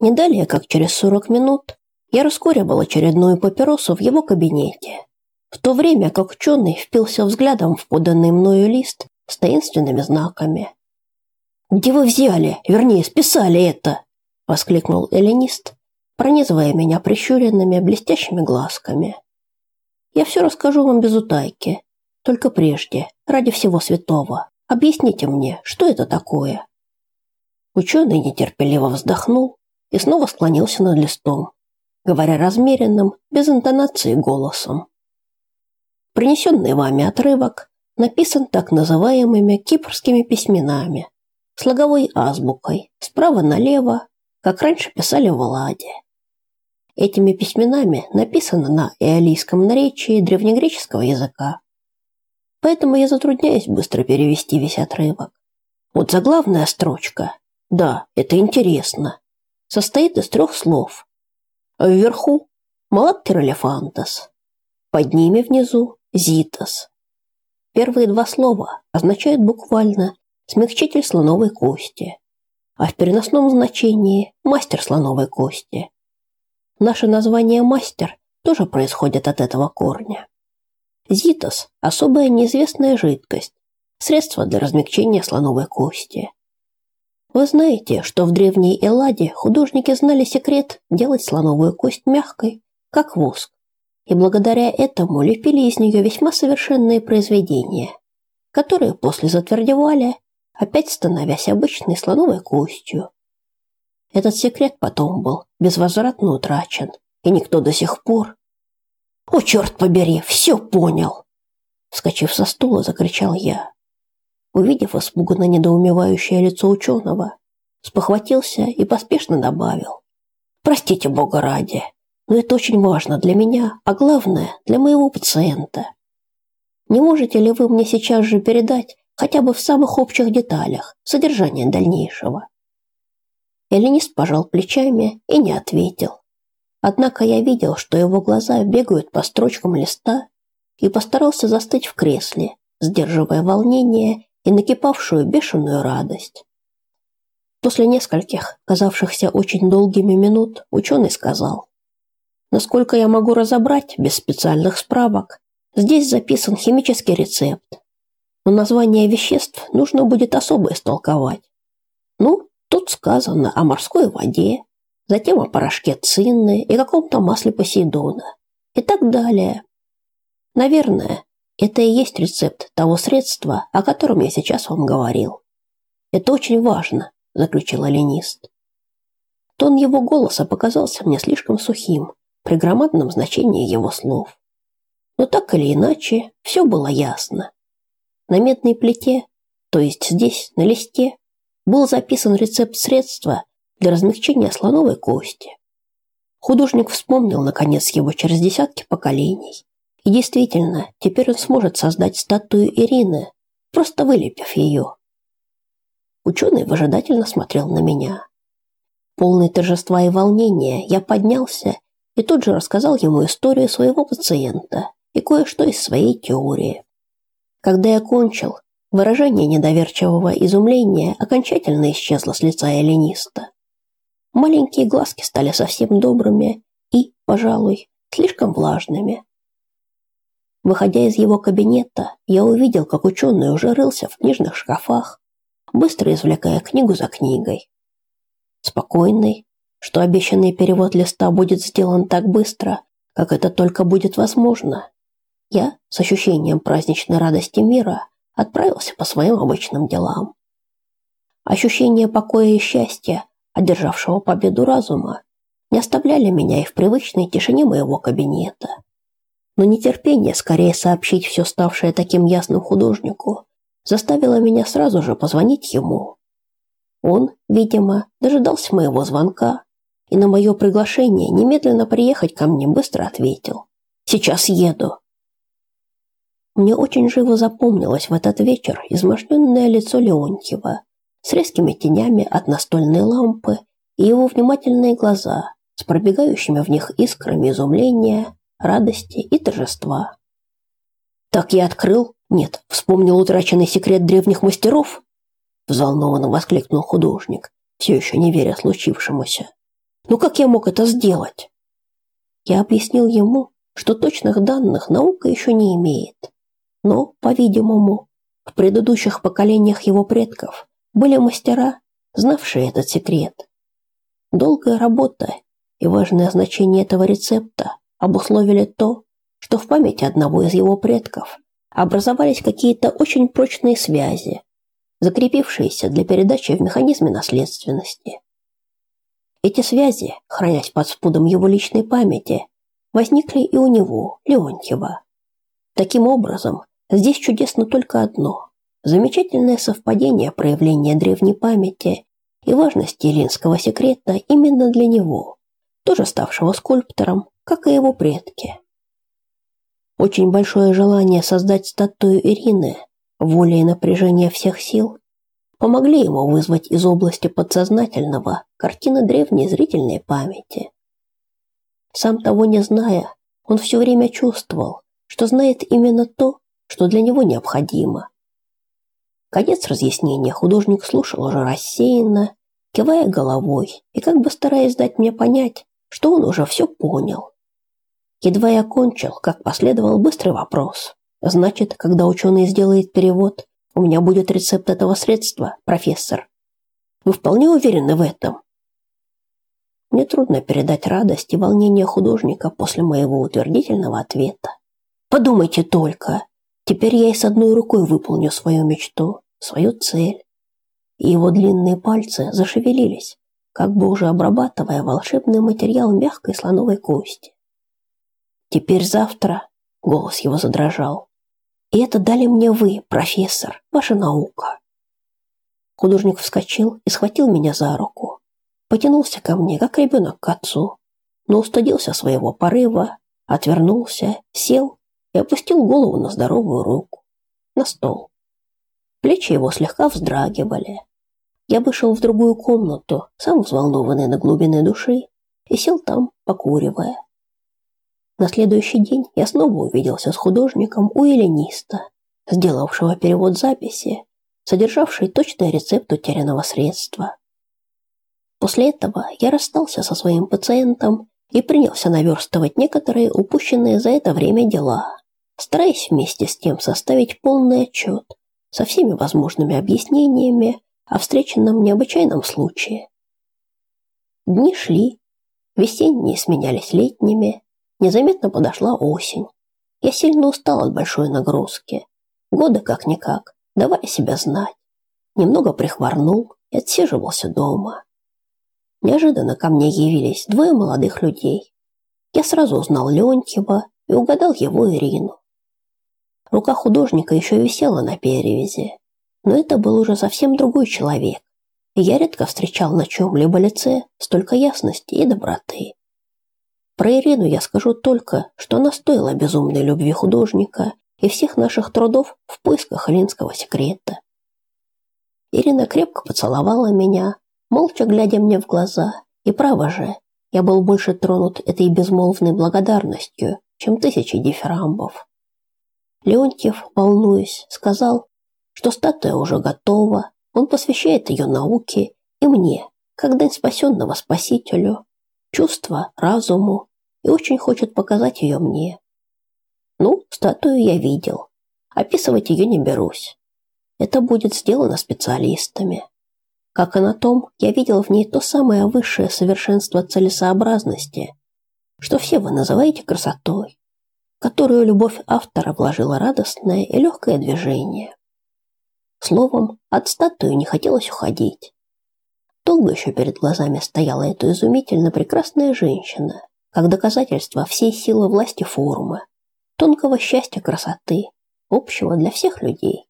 Не далее, как через 40 минут, я раскуривал очередную папиросу в его кабинете, в то время как ученый впился взглядом в поданный мною лист с таинственными знаками. «Где вы взяли, вернее, списали это?» – воскликнул эллинист, пронизывая меня прищуренными блестящими глазками. «Я все расскажу вам без утайки, только прежде, ради всего святого, объясните мне, что это такое?» Ученый нетерпеливо вздохнул и снова склонился над листом, говоря размеренным, без интонации голосом. Принесенный вами отрывок написан так называемыми кипрскими письменами, слоговой азбукой, справа налево, как раньше писали в Элладе. Этими письменами написано на эолийском наречии древнегреческого языка. Поэтому я затрудняюсь быстро перевести весь отрывок. Вот заглавная строчка. Да, это интересно состоит из трех слов. Вверху Малаттер элефантас, под ними внизу Зитас. Первые два слова означают буквально смягчитель слоновой кости, а в переносном значении мастер слоновой кости. Наше название мастер тоже происходит от этого корня. Зитас – особая неизвестная жидкость, средство для размягчения слоновой кости. Вы знаете, что в древней Элладе художники знали секрет делать слоновую кость мягкой, как воск, и благодаря этому лепили из нее весьма совершенные произведения, которые после затвердевали, опять становясь обычной слоновой костью. Этот секрет потом был безвозвратно утрачен, и никто до сих пор... «О, черт побери, все понял!» Вскочив со стула, закричал я увидев испуганно недоумевающее лицо ученого, спохватился и поспешно добавил. «Простите Бога ради, но это очень важно для меня, а главное, для моего пациента. Не можете ли вы мне сейчас же передать хотя бы в самых общих деталях содержание дальнейшего?» Эллинист пожал плечами и не ответил. Однако я видел, что его глаза бегают по строчкам листа и постарался застыть в кресле, сдерживая волнение и накипавшую бешеную радость. После нескольких, казавшихся очень долгими минут, ученый сказал, «Насколько я могу разобрать, без специальных справок, здесь записан химический рецепт, но название веществ нужно будет особо истолковать. Ну, тут сказано о морской воде, затем о порошке цинны и каком-то масле Посейдона и так далее. Наверное, это и есть рецепт того средства, о котором я сейчас вам говорил. Это очень важно, заключил алинист. Тон его голоса показался мне слишком сухим при громадном значении его слов. Но так или иначе, все было ясно. На медной плите, то есть здесь, на листе, был записан рецепт средства для размягчения слоновой кости. Художник вспомнил, наконец, его через десятки поколений и действительно, теперь он сможет создать статую Ирины, просто вылепив ее. Ученый выжидательно смотрел на меня. Полный торжества и волнения, я поднялся и тут же рассказал ему историю своего пациента и кое-что из своей теории. Когда я кончил, выражение недоверчивого изумления окончательно исчезло с лица эллиниста. Маленькие глазки стали совсем добрыми и, пожалуй, слишком влажными. Выходя из его кабинета, я увидел, как ученый уже рылся в книжных шкафах, быстро извлекая книгу за книгой. Спокойный, что обещанный перевод листа будет сделан так быстро, как это только будет возможно. Я, с ощущением праздничной радости мира, отправился по своим обычным делам. Ощущение покоя и счастья, одержавшего победу разума, не оставляли меня и в привычной тишине моего кабинета но нетерпение скорее сообщить все ставшее таким ясным художнику заставило меня сразу же позвонить ему. Он, видимо, дожидался моего звонка и на мое приглашение немедленно приехать ко мне быстро ответил. «Сейчас еду». Мне очень живо запомнилось в этот вечер изможденное лицо Леонтьева с резкими тенями от настольной лампы и его внимательные глаза с пробегающими в них искрами изумления, радости и торжества. Так я открыл, нет, вспомнил утраченный секрет древних мастеров, взволнованно воскликнул художник, все еще не веря случившемуся. Ну как я мог это сделать? Я объяснил ему, что точных данных наука еще не имеет. Но, по-видимому, в предыдущих поколениях его предков были мастера, знавшие этот секрет. Долгая работа и важное значение этого рецепта обусловили то, что в памяти одного из его предков образовались какие-то очень прочные связи, закрепившиеся для передачи в механизме наследственности. Эти связи, хранясь под спудом его личной памяти, возникли и у него, Леонтьева. Таким образом, здесь чудесно только одно – замечательное совпадение проявления древней памяти и важности эллинского секрета именно для него, тоже ставшего скульптором, как и его предки. Очень большое желание создать статую Ирины, воля и напряжение всех сил помогли ему вызвать из области подсознательного картины древней зрительной памяти. Сам того не зная, он все время чувствовал, что знает именно то, что для него необходимо. Конец разъяснения художник слушал уже рассеянно, кивая головой и как бы стараясь дать мне понять, что он уже все понял. Едва я кончил, как последовал быстрый вопрос. Значит, когда ученый сделает перевод, у меня будет рецепт этого средства, профессор. Вы вполне уверены в этом? Мне трудно передать радость и волнение художника после моего утвердительного ответа. Подумайте только, теперь я и с одной рукой выполню свою мечту, свою цель. И его длинные пальцы зашевелились, как бы уже обрабатывая волшебный материал мягкой слоновой кости. Теперь завтра, голос его задрожал. И это дали мне вы, профессор, ваша наука. Художник вскочил и схватил меня за руку. Потянулся ко мне, как ребенок к отцу, но устыдился своего порыва, отвернулся, сел и опустил голову на здоровую руку, на стол. Плечи его слегка вздрагивали. Я вышел в другую комнату, сам взволнованный на глубины души, и сел там, покуривая. На следующий день я снова увиделся с художником у эллиниста, сделавшего перевод записи, содержавший точный рецепт утерянного средства. После этого я расстался со своим пациентом и принялся наверстывать некоторые упущенные за это время дела, стараясь вместе с тем составить полный отчет со всеми возможными объяснениями о встреченном необычайном случае. Дни шли, весенние сменялись летними, Незаметно подошла осень. Я сильно устал от большой нагрузки. Годы как-никак давали себя знать. Немного прихворнул и отсиживался дома. Неожиданно ко мне явились двое молодых людей. Я сразу узнал Леонтьева и угадал его Ирину. Рука художника еще висела на перевязи, но это был уже совсем другой человек, и я редко встречал на чем-либо лице столько ясности и доброты. Про Ирину я скажу только, что она стоила безумной любви художника и всех наших трудов в поисках эллинского секрета. Ирина крепко поцеловала меня, молча глядя мне в глаза, и право же, я был больше тронут этой безмолвной благодарностью, чем тысячи дифирамбов. Леонтьев, волнуясь, сказал, что статуя уже готова, он посвящает ее науке и мне, как дань спасенного спасителю, чувства, разуму и очень хочет показать ее мне. Ну, статую я видел. Описывать ее не берусь. Это будет сделано специалистами. Как и на том, я видел в ней то самое высшее совершенство целесообразности, что все вы называете красотой, которую любовь автора вложила радостное и легкое движение. Словом, от статуи не хотелось уходить. Долго еще перед глазами стояла эта изумительно прекрасная женщина, как доказательство всей силы власти форума, тонкого счастья красоты, общего для всех людей.